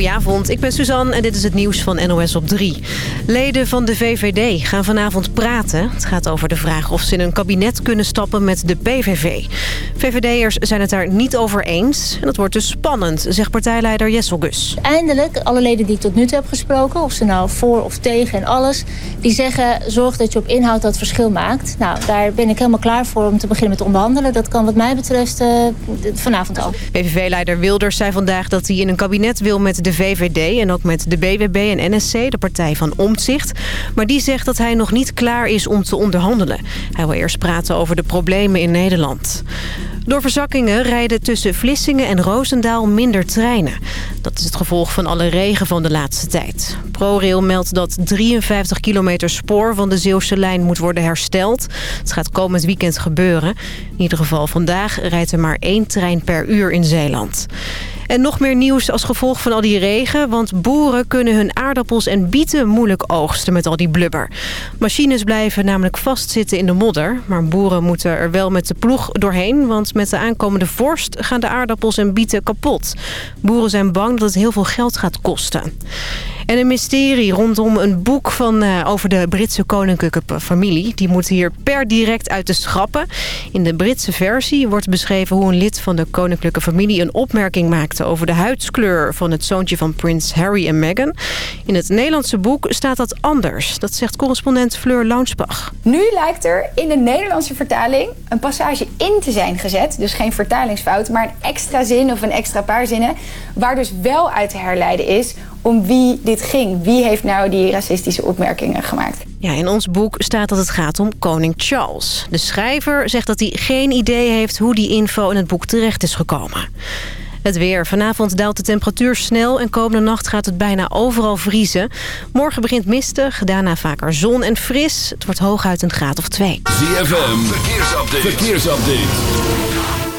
Goedenavond, ik ben Suzanne en dit is het nieuws van NOS op 3. Leden van de VVD gaan vanavond praten. Het gaat over de vraag of ze in een kabinet kunnen stappen met de PVV. VVD'ers zijn het daar niet over eens. En dat wordt dus spannend, zegt partijleider Jessel Gus. Eindelijk, alle leden die ik tot nu toe heb gesproken... of ze nou voor of tegen en alles... die zeggen, zorg dat je op inhoud dat verschil maakt. Nou, daar ben ik helemaal klaar voor om te beginnen met onderhandelen. Dat kan wat mij betreft uh, vanavond al. PVV-leider Wilders zei vandaag dat hij in een kabinet wil met de VVD... en ook met de BWB en NSC, de partij van Omtzigt. Maar die zegt dat hij nog niet klaar is om te onderhandelen. Hij wil eerst praten over de problemen in Nederland. Door verzakkingen rijden tussen Vlissingen en Roosendaal minder treinen. Dat is het gevolg van alle regen van de laatste tijd. ProRail meldt dat 53 kilometer spoor van de Zeeuwse lijn moet worden hersteld. Het gaat komend weekend gebeuren. In ieder geval vandaag rijdt er maar één trein per uur in Zeeland. En nog meer nieuws als gevolg van al die regen... want boeren kunnen hun aardappels en bieten moeilijk oogsten met al die blubber. Machines blijven namelijk vastzitten in de modder... maar boeren moeten er wel met de ploeg doorheen... want met de aankomende vorst gaan de aardappels en bieten kapot. Boeren zijn bang dat het heel veel geld gaat kosten. En een mysterie rondom een boek van, uh, over de Britse koninklijke familie. Die moet hier per direct uit de schappen. In de Britse versie wordt beschreven hoe een lid van de koninklijke familie... een opmerking maakte over de huidskleur van het zoontje van prins Harry en Meghan. In het Nederlandse boek staat dat anders. Dat zegt correspondent Fleur Launsbach. Nu lijkt er in de Nederlandse vertaling een passage in te zijn gezet. Dus geen vertalingsfout, maar een extra zin of een extra paar zinnen... waar dus wel uit te herleiden is om wie dit ging. Wie heeft nou die racistische opmerkingen gemaakt? Ja, in ons boek staat dat het gaat om koning Charles. De schrijver zegt dat hij geen idee heeft hoe die info in het boek terecht is gekomen. Het weer. Vanavond daalt de temperatuur snel en komende nacht gaat het bijna overal vriezen. Morgen begint mistig, daarna vaker zon en fris. Het wordt hooguit een graad of twee. ZFM, verkeersupdate. verkeersupdate.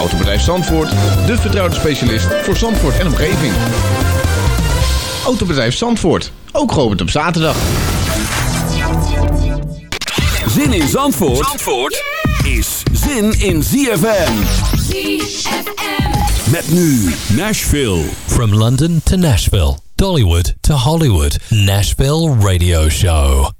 Autobedrijf Zandvoort, de vertrouwde specialist voor Zandvoort en omgeving. Autobedrijf Zandvoort, ook geopend op zaterdag. Zin in Zandvoort, Zandvoort is zin in ZFM. ZFM. Met nu Nashville. From London to Nashville, Dollywood to Hollywood, Nashville Radio Show.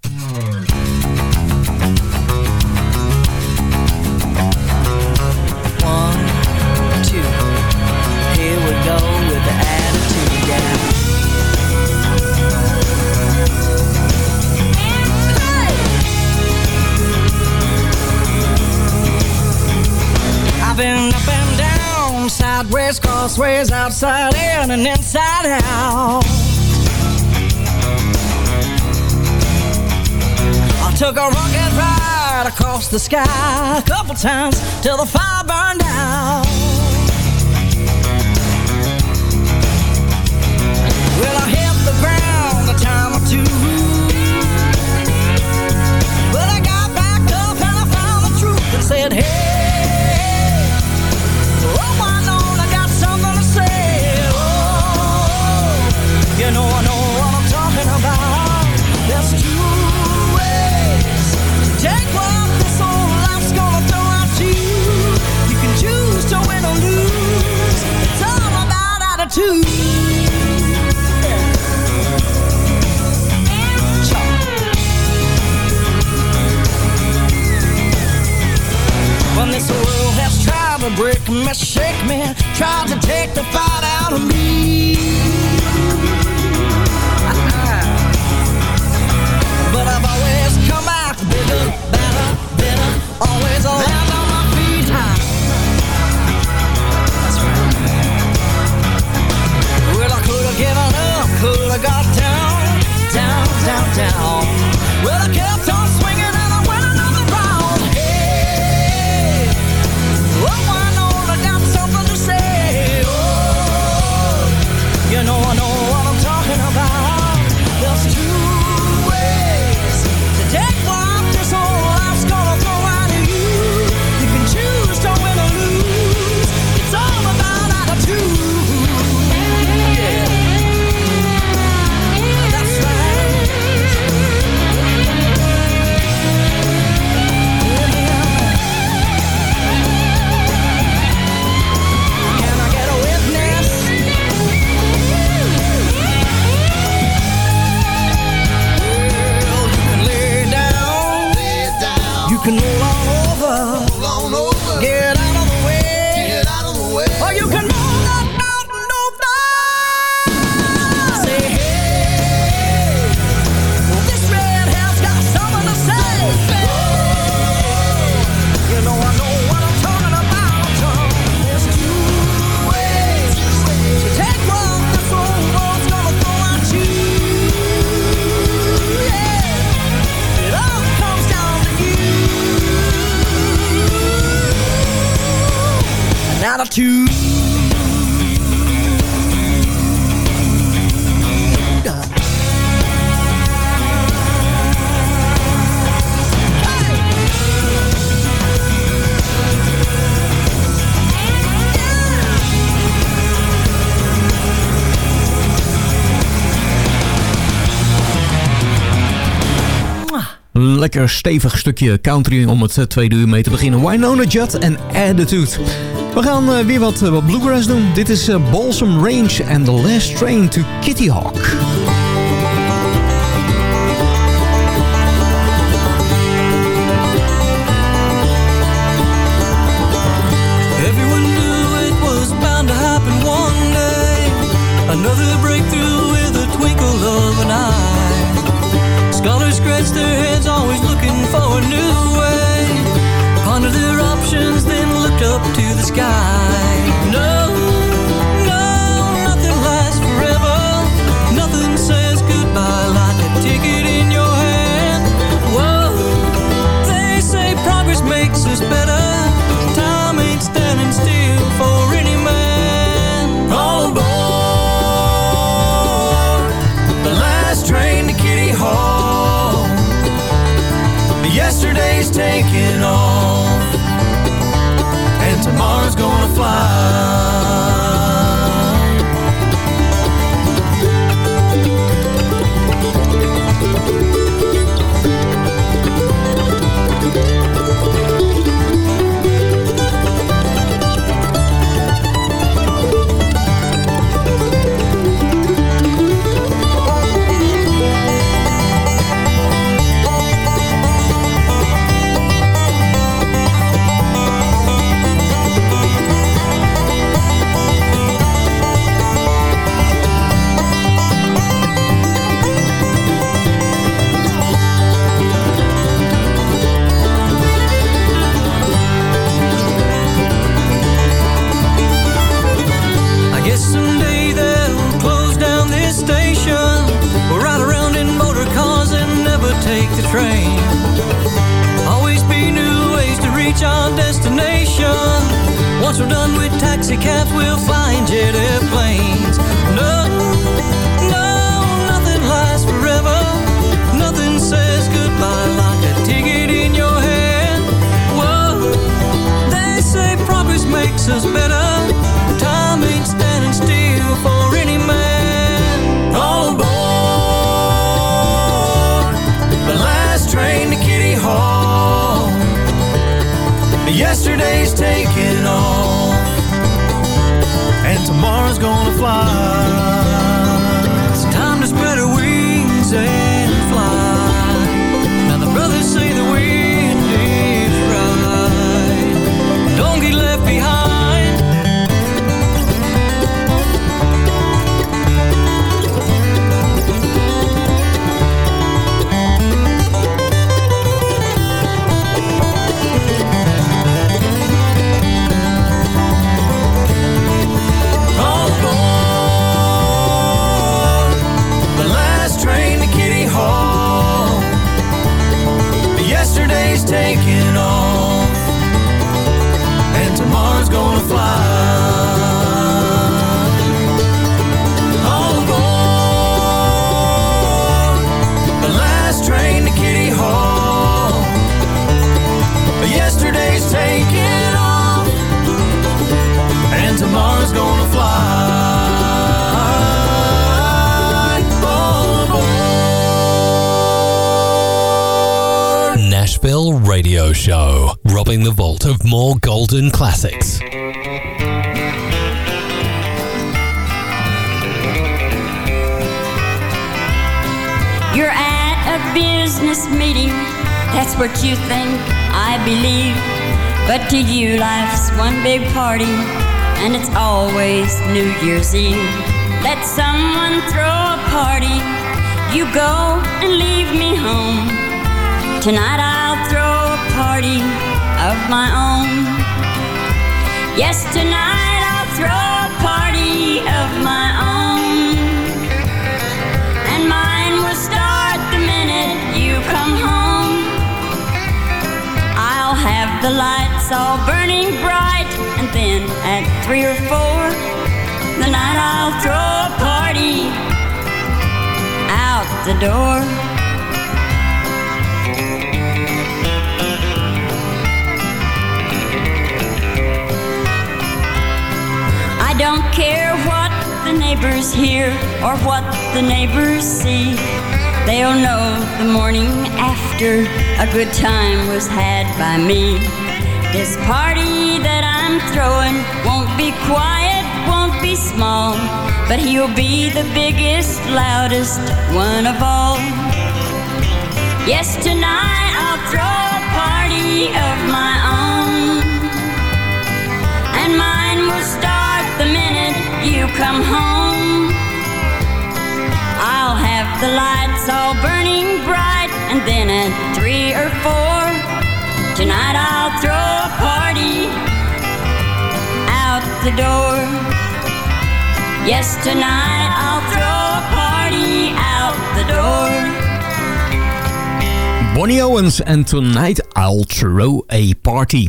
Sideways, crossways, outside in and inside out. I took a rocket ride across the sky a couple times till the fire burned out. over. All on over. lekker stevig stukje country om het eh, tweede uur mee te beginnen. Winona jet en Attitude. We gaan eh, weer wat, eh, wat bluegrass doen. Dit is eh, Balsam Range and the Last Train to Kitty Hawk. lugar. party, and it's always New Year's Eve. Let someone throw a party, you go and leave me home. Tonight I'll throw a party of my own. Yes, tonight I'll throw three or four, the night I'll throw a party out the door. I don't care what the neighbors hear or what the neighbors see. They'll know the morning after a good time was had by me. This party that I'm throwing won't be quiet, won't be small, but he'll be the biggest, loudest one of all. Yes, tonight I'll throw a party of my own, and mine will start the minute you come home. I'll have the lights all burning bright, and then at three or four, tonight I'll throw a party out the door. Yes, tonight I'll throw a party out the door. Bonnie Owens en Tonight I'll Throw a Party.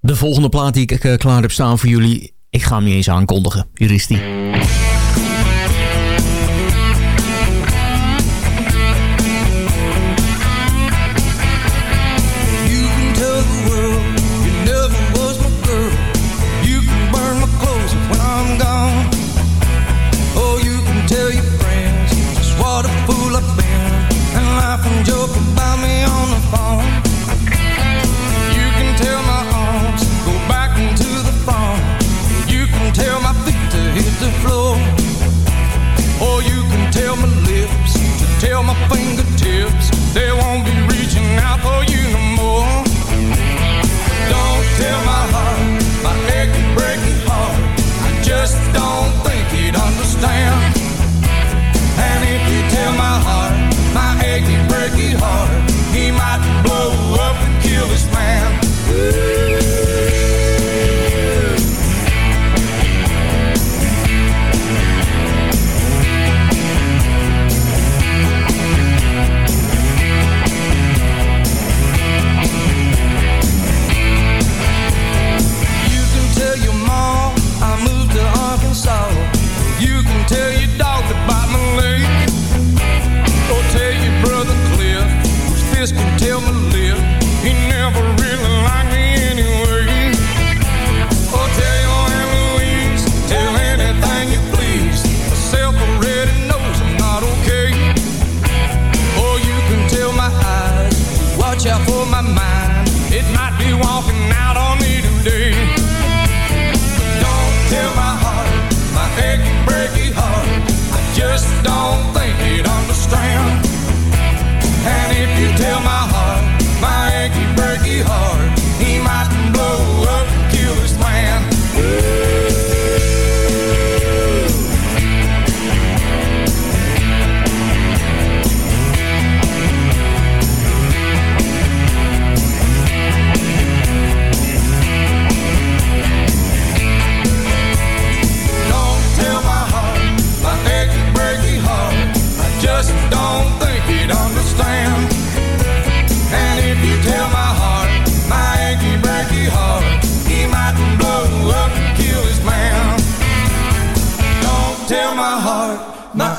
De volgende plaat die ik eh, klaar heb staan voor jullie, ik ga hem niet eens aankondigen. Hier.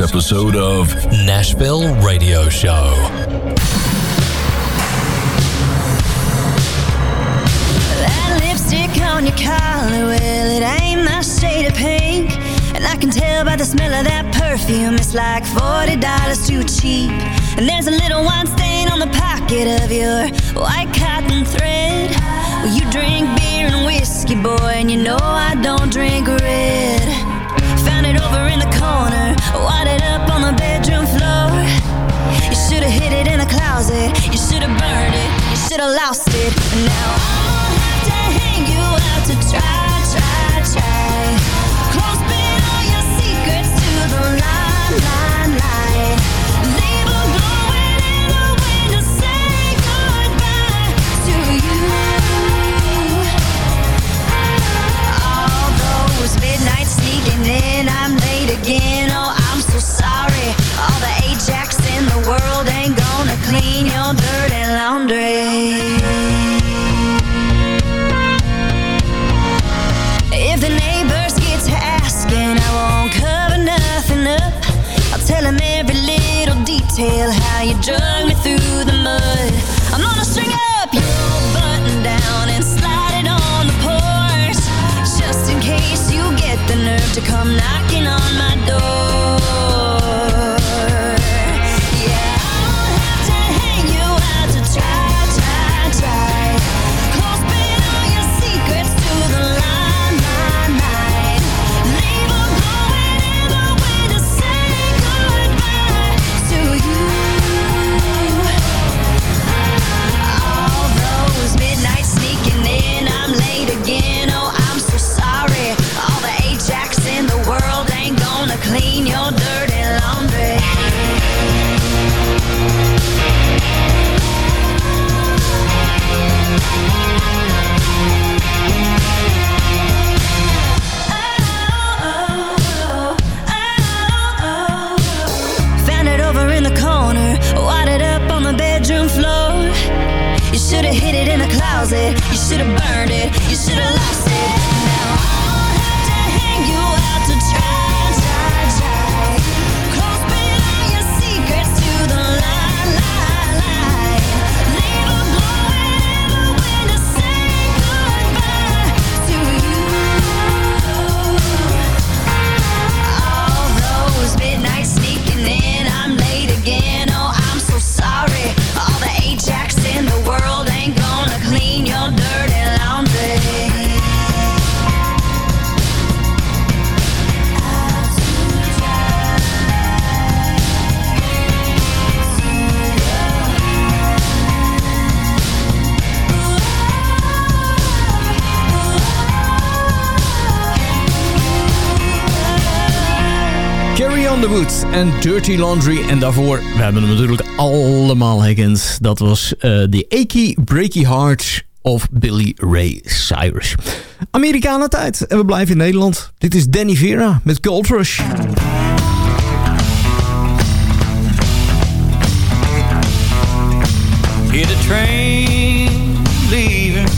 episode of Nashville Radio Show. That lipstick on your collar, well, it ain't my shade of pink. And I can tell by the smell of that perfume, it's like $40 too cheap. And there's a little wine stain on the pocket of your white cotton thread. Well, you drink beer and whiskey, boy, and you know I don't drink red over in the corner, wadded up on the bedroom floor. You should have hid it in a closet. You should have burned it. You should have lost it. And now I'm gonna have to hang you out to try, try, try. Close all your secrets to the limelight. world the en Dirty Laundry. En daarvoor, we hebben hem natuurlijk allemaal herkend. Dat was eh, de uh, Achy Breaky Heart of Billy Ray Cyrus. Amerikanen tijd en we blijven in Nederland. Dit is Danny Vera met Gold Rush. Train leaving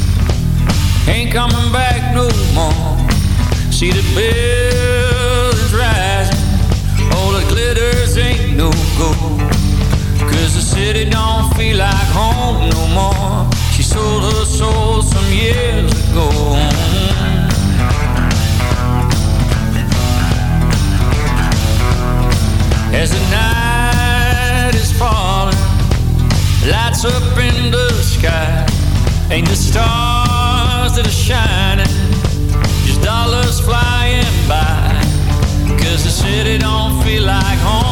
Ain't back no more Ain't the stars that are shining, just dollars flying by. Cause the city don't feel like home.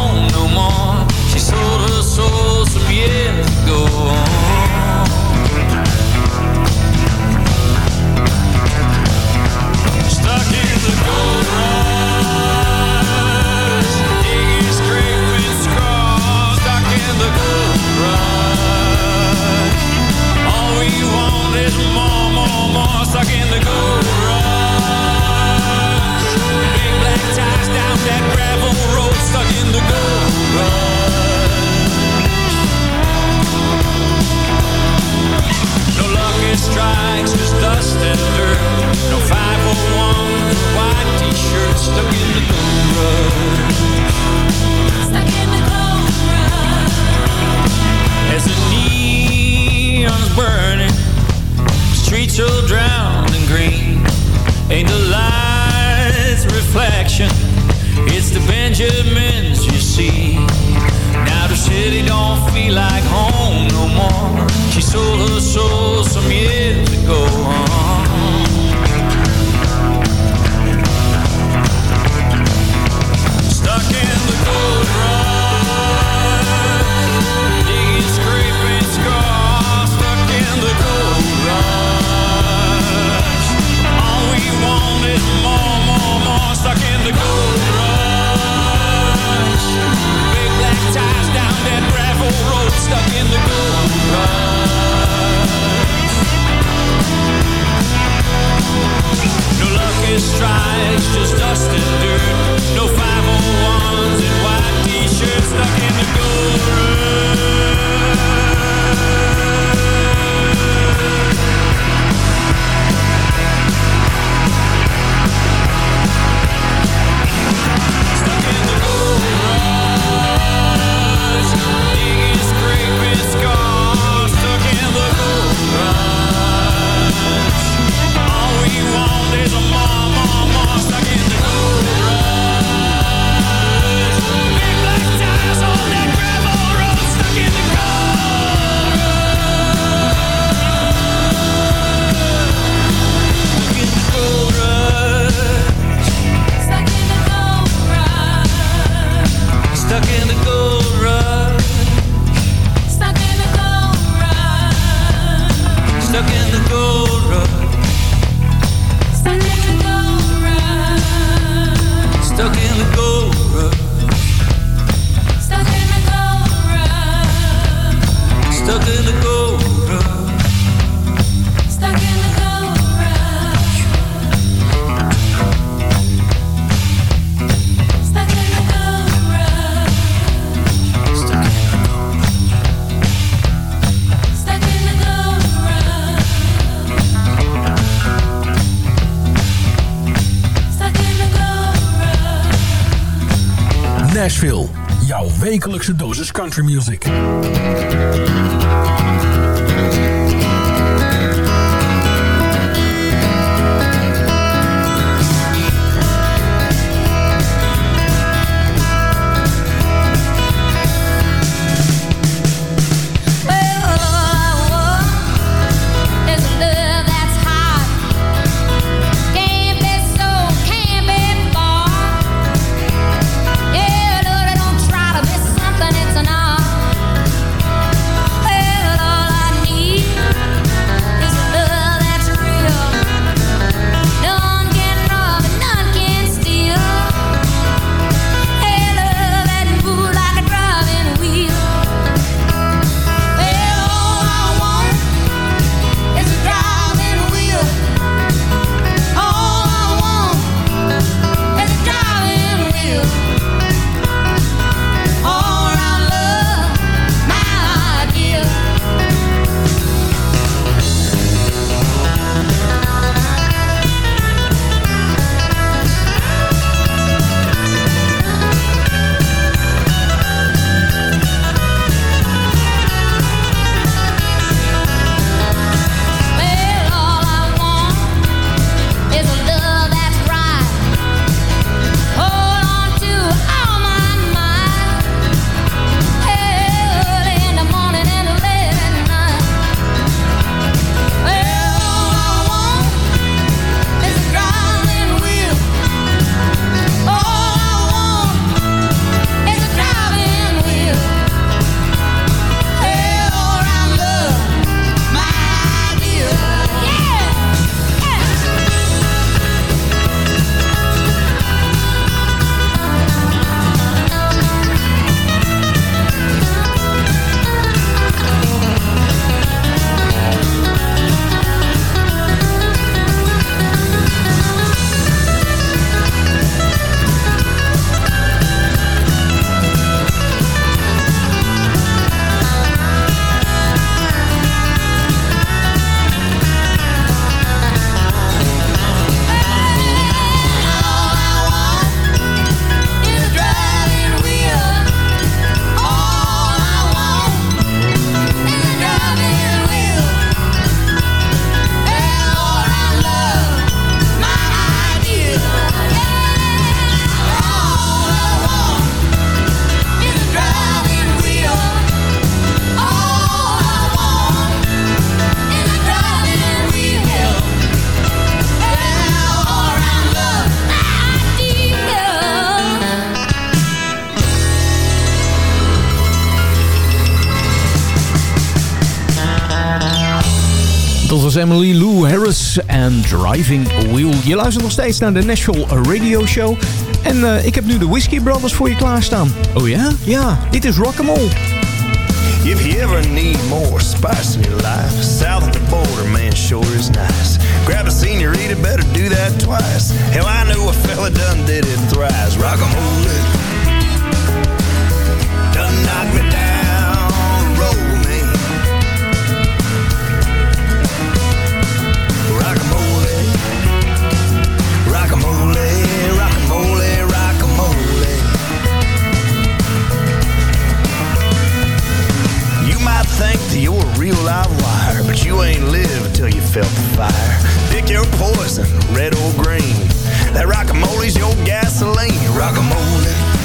go. Wekelijkse dosis country music. Was Emily Lou Harris en Driving Wheel. Je luistert nog steeds naar de Nashville Radio Show. En eh, ik heb nu de Whiskey Brothers voor je klaarstaan. Oh ja? Ja, dit is Rock'n'Roll. If you ever need more spice in your life, south of the border, man, sure is nice. Grab a senorita, better do that twice. Hell, I know a fella done did it thrice. Rock 'em roll it. Done knock me down, real live wire, but you ain't lived until you felt the fire. Pick your poison, red or green. That rockamole's your gasoline. Rockamole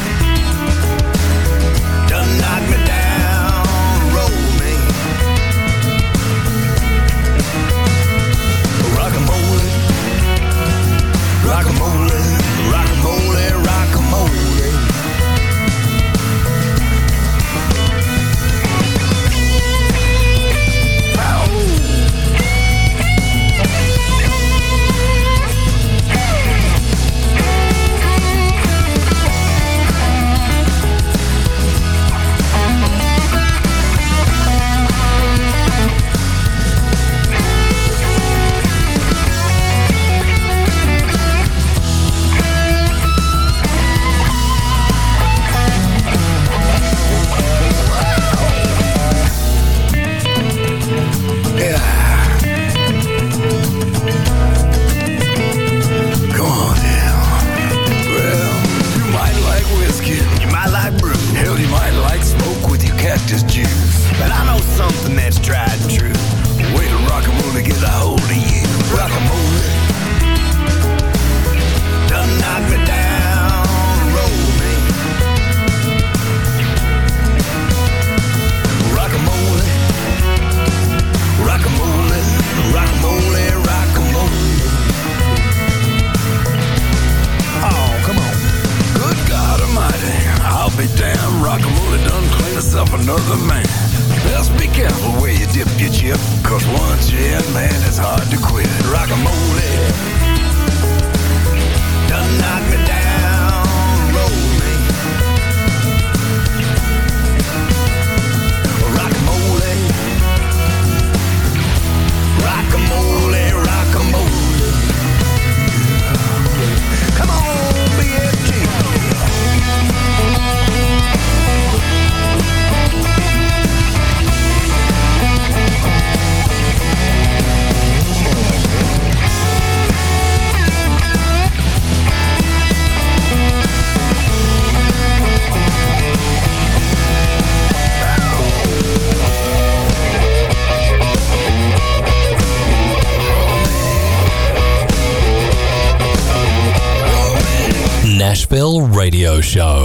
radio show.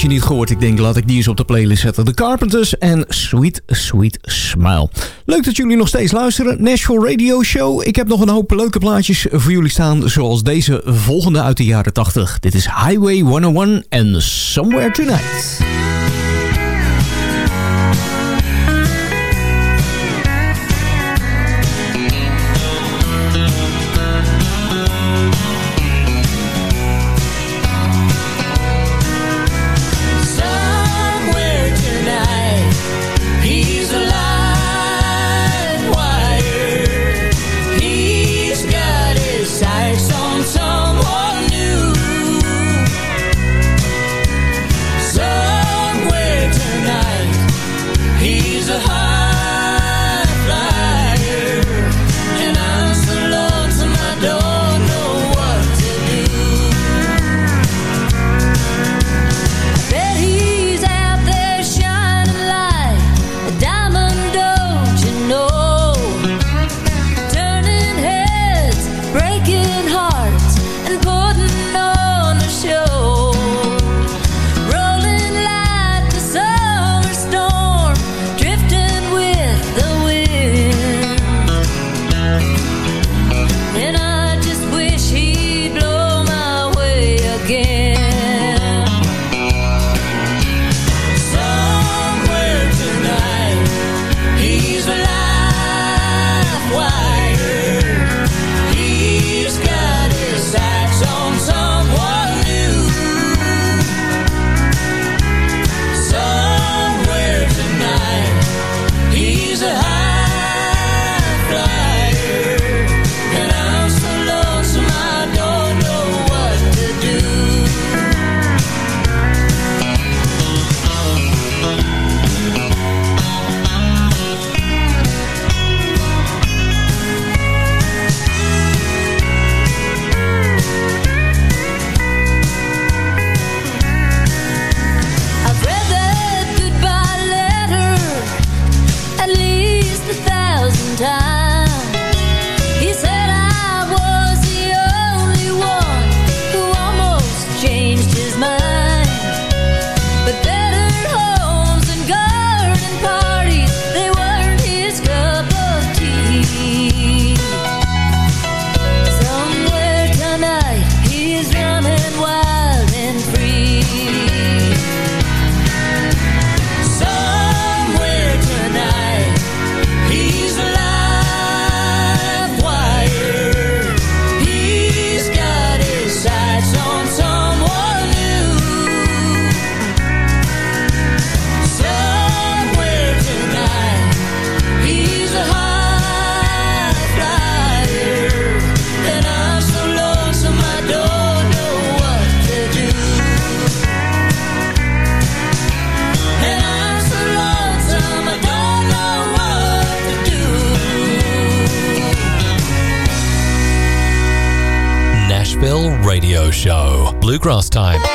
Je niet gehoord. Ik denk, laat ik die eens op de playlist zetten. The Carpenters en Sweet Sweet Smile. Leuk dat jullie nog steeds luisteren. Nashville Radio Show. Ik heb nog een hoop leuke plaatjes voor jullie staan. Zoals deze volgende uit de jaren 80. Dit is Highway 101 en Somewhere Tonight. Bluegrass Time.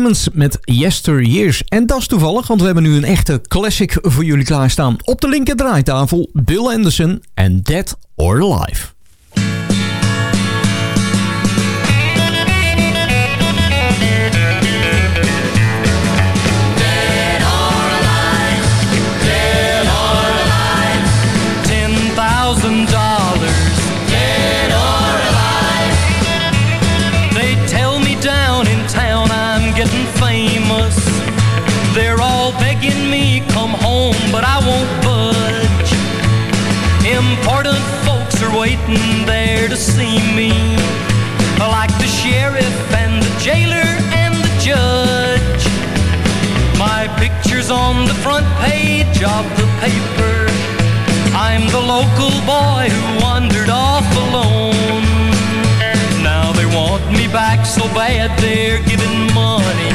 Diamonds met Yesteryears. En dat is toevallig, want we hebben nu een echte classic voor jullie klaarstaan. Op de linker draaitafel Bill Anderson en Dead or Alive. Of the paper. I'm the local boy who wandered off alone. Now they want me back so bad they're giving money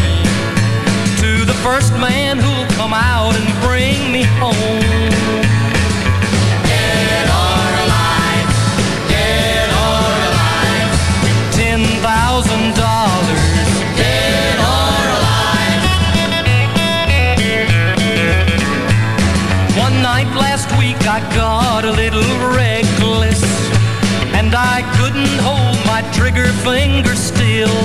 to the first man who'll come out and bring me home. Trigger finger still.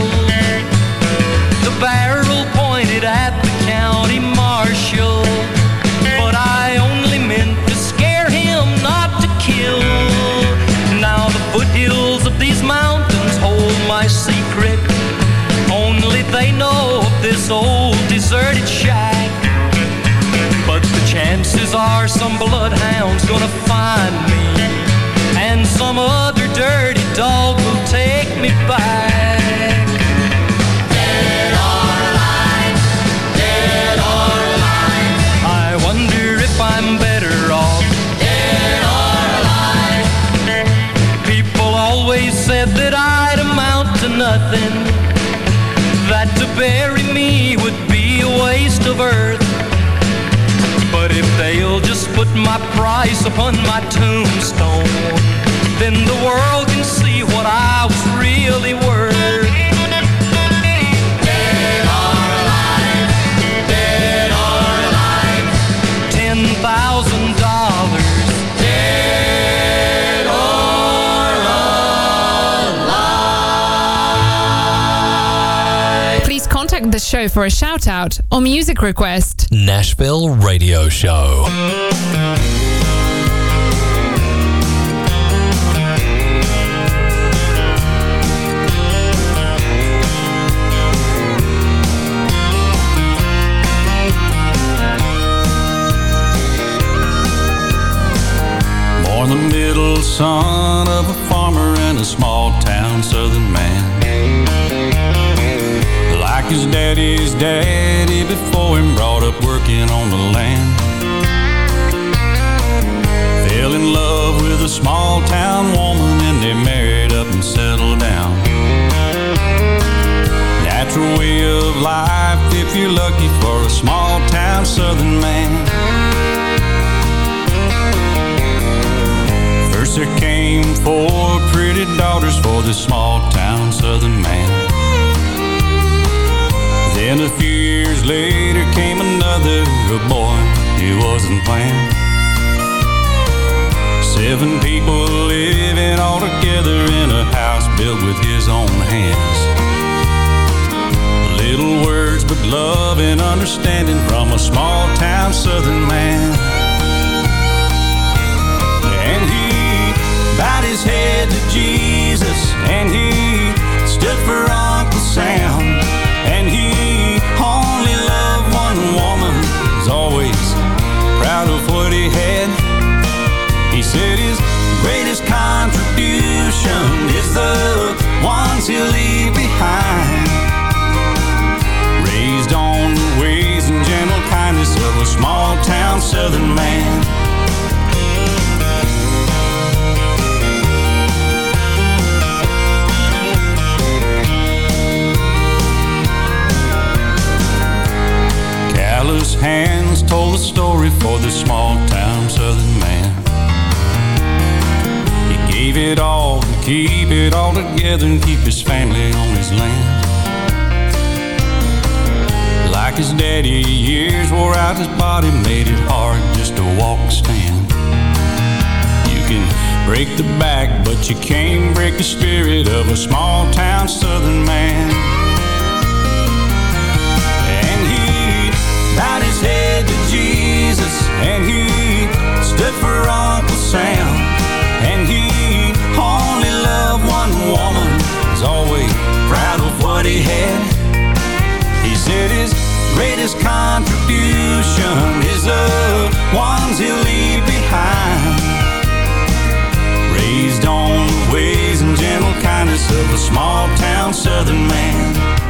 The barrel pointed at the county marshal But I only meant to scare him, not to kill. Now the foothills of these mountains hold my secret. Only they know of this old deserted shack. But the chances are some bloodhound's gonna find me And some other dirty dog will take me back. Dead or alive, dead or alive. I wonder if I'm better off. Dead or alive. People always said that I'd amount to nothing. That to bury me would be a waste of earth. But if they'll just put my price upon my tombstone, then the world can see what I was really worth. Dead or alive, dead or alive. Ten thousand dollars, dead or alive. Please contact the show for a shout out or music request. Nashville Radio Show. Son of a farmer in a small town southern man. Like his daddy's daddy before him, brought up working on the land. Fell in love with a small town woman and they married up and settled down. Natural way of life if you're lucky for a small town southern man. There came four pretty daughters for this small town southern man. Then a few years later came another boy, he wasn't planned. Seven people living all together in a house built with his own hands. Little words but love and understanding from a small town southern man. His head to Jesus and he stood for Uncle Sam. And he only loved one woman, was always proud of what he had. He said his greatest contribution is the ones he'll leave behind. Raised on the ways and gentle kindness of a small town southern man. For the small town southern man. He gave it all to keep it all together and keep his family on his land. Like his daddy, years wore out his body, made it hard just to walk and stand. You can break the back, but you can't break the spirit of a small town southern man. And he stood for Uncle Sam. And he only loved one woman, was always proud of what he had. He said his greatest contribution is the ones he'll leave behind. Raised on the ways and gentle kindness of a small town southern man.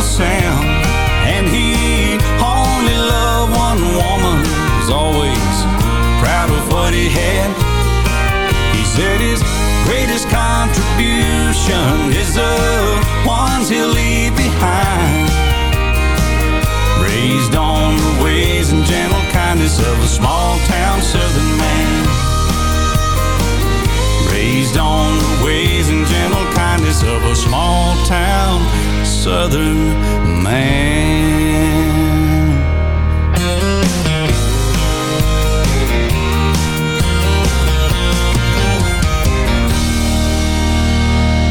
Uncle Sam. And he only loved one woman, was always proud of what he had. He said his greatest contribution is the ones he'll leave behind. Raised on the ways and gentle kindness of a small town southern man. Raised on the ways and gentle kindness of a small town southern man.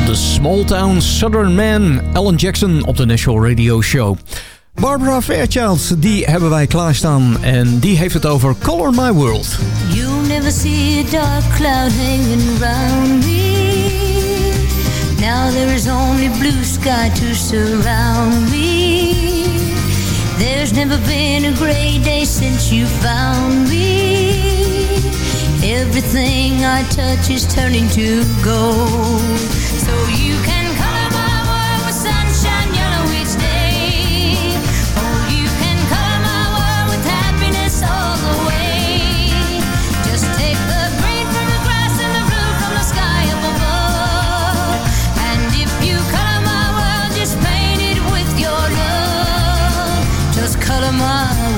The Small Town Southern Man, Alan Jackson op de National Radio Show. Barbara Fairchild, die hebben wij klaarstaan en die heeft het over Color My World. You'll never see a dark cloud hanging around me. Now there is only blue sky to surround me. There's never been a great day since you found me. Everything I touch is turning to gold. So you can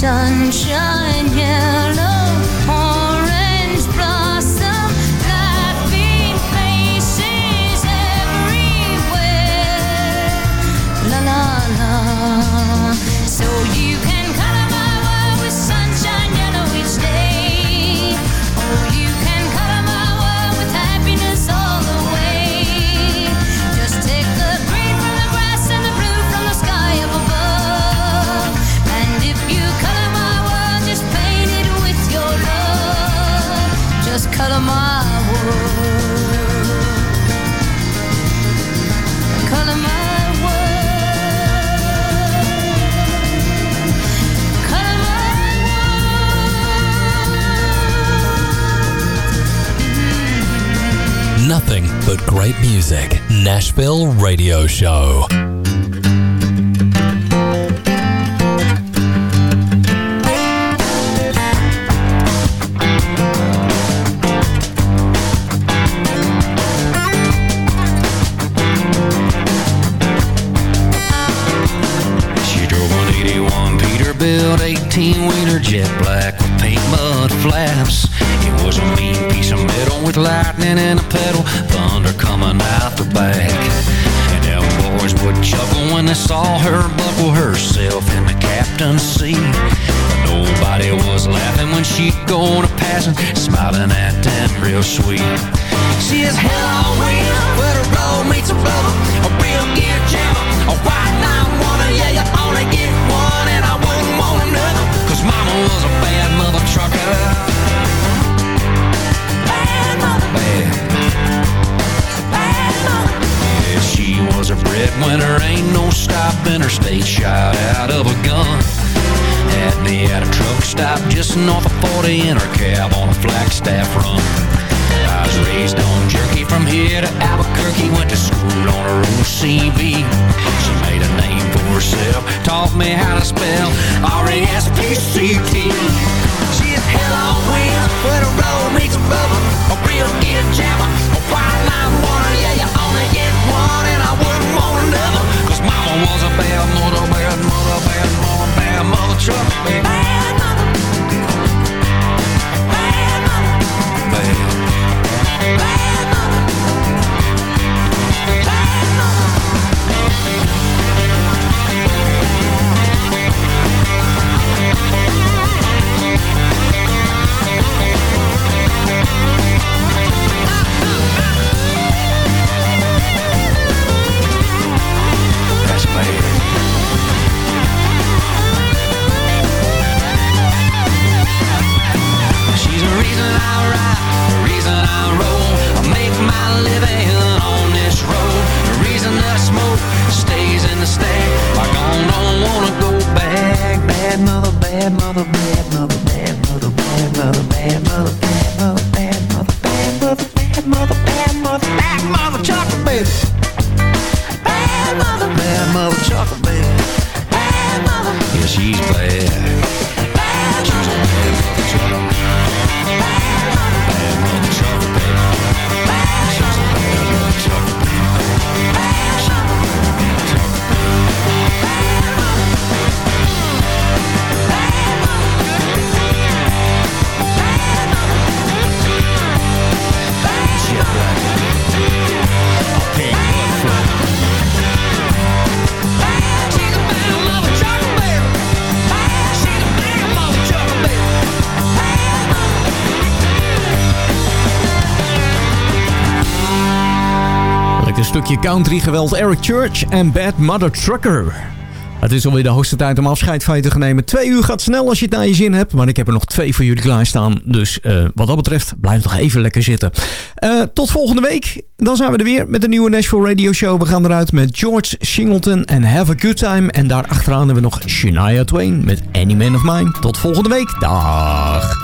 山 color my world. Color my Nothing but great music. Nashville Radio Show. Jet black with paint mud flaps. It was a mean piece of metal with lightning and a pedal, thunder coming out the back. And them boys would chuckle when they saw her buckle herself in the captain's seat. But nobody was laughing when she'd go on passing, smiling at them real sweet. She is hello wheel, where the road meets a rubber, a real gear jammer, a white line taught me how to spell R-E-S-P-C-T. Wheels, the road meets a. A real jammer, a line. Yeah, you only get one, and I wouldn't want another. Cause mama was a bad mother, bad mother, bad bad mother. Bad mother. Bad mother. Bad. country geweld Eric Church en Bad Mother Trucker. Het is alweer de hoogste tijd om afscheid van je te nemen. Twee uur gaat snel als je het naar je zin hebt. Maar ik heb er nog twee voor jullie klaarstaan. Dus eh, wat dat betreft, blijf nog even lekker zitten. Eh, tot volgende week. Dan zijn we er weer met de nieuwe Nashville Radio Show. We gaan eruit met George Singleton en Have a Good Time. En daar achteraan hebben we nog Shania Twain met Any Man of Mine. Tot volgende week. Dag.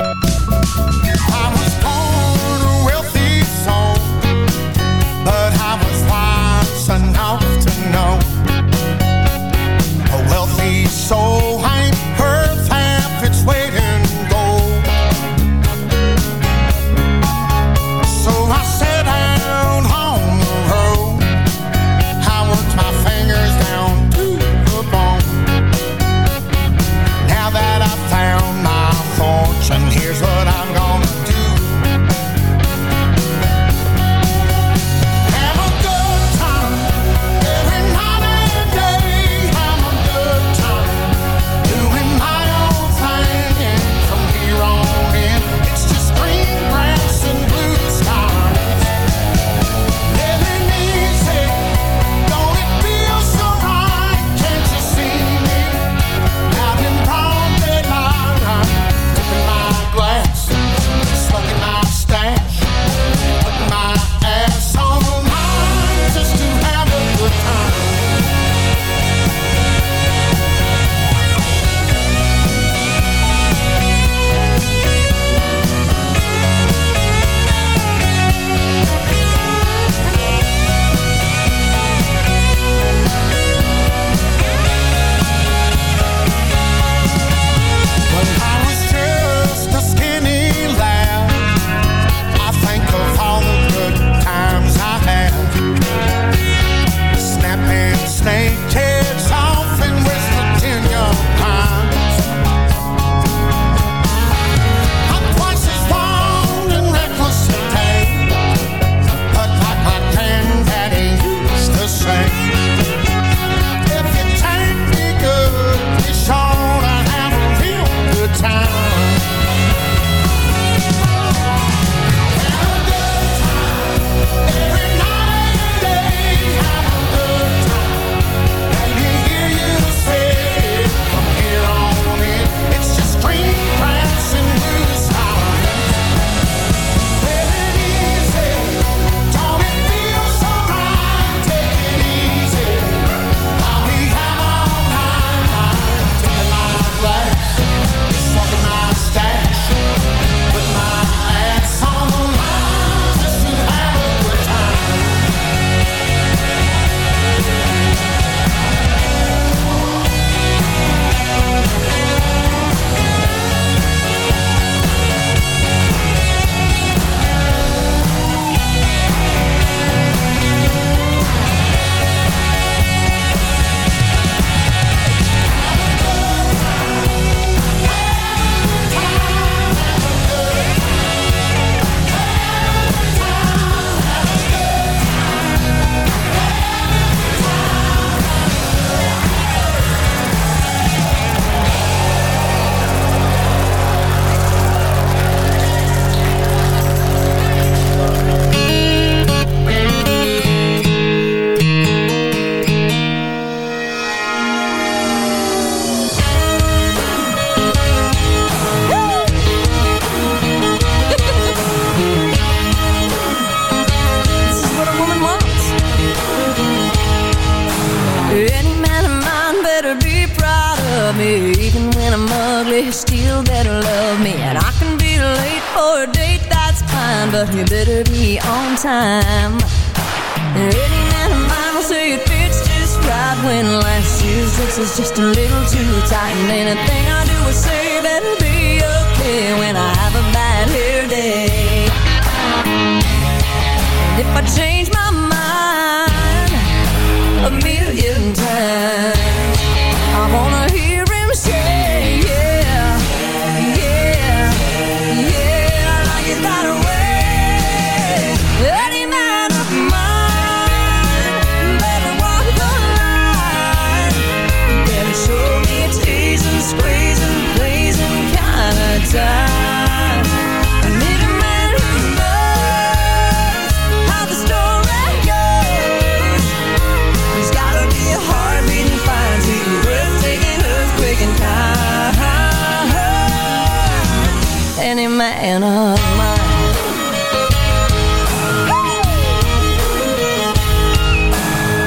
and a mine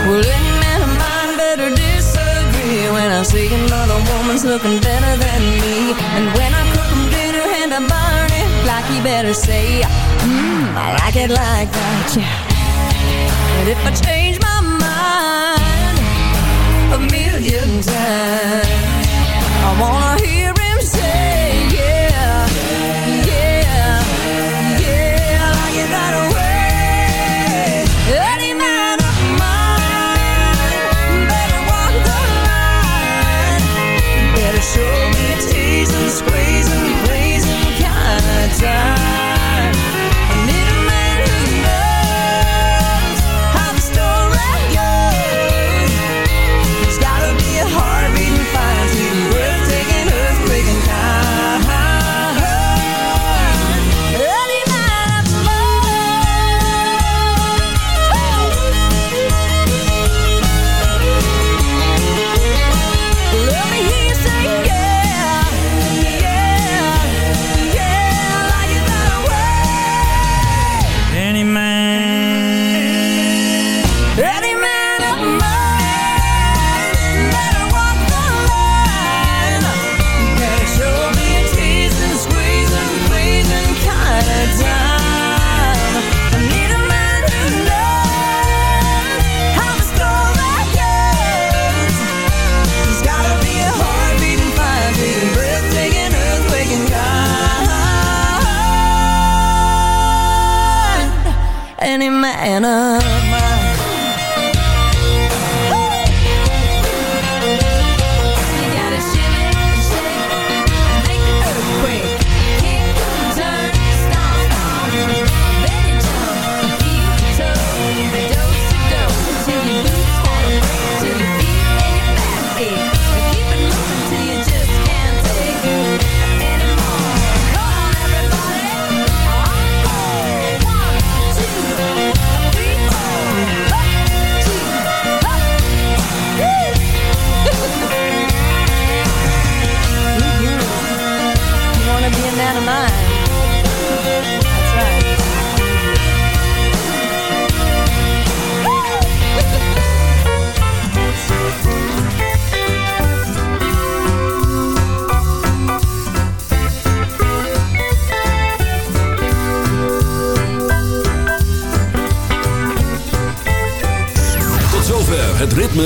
Well, any man of mine better disagree When I see another woman's looking better than me. And when I cook him dinner and I burn it. Like he better say, mmm, I like it like that, yeah. And if I change my mind A million times I wanna hear time.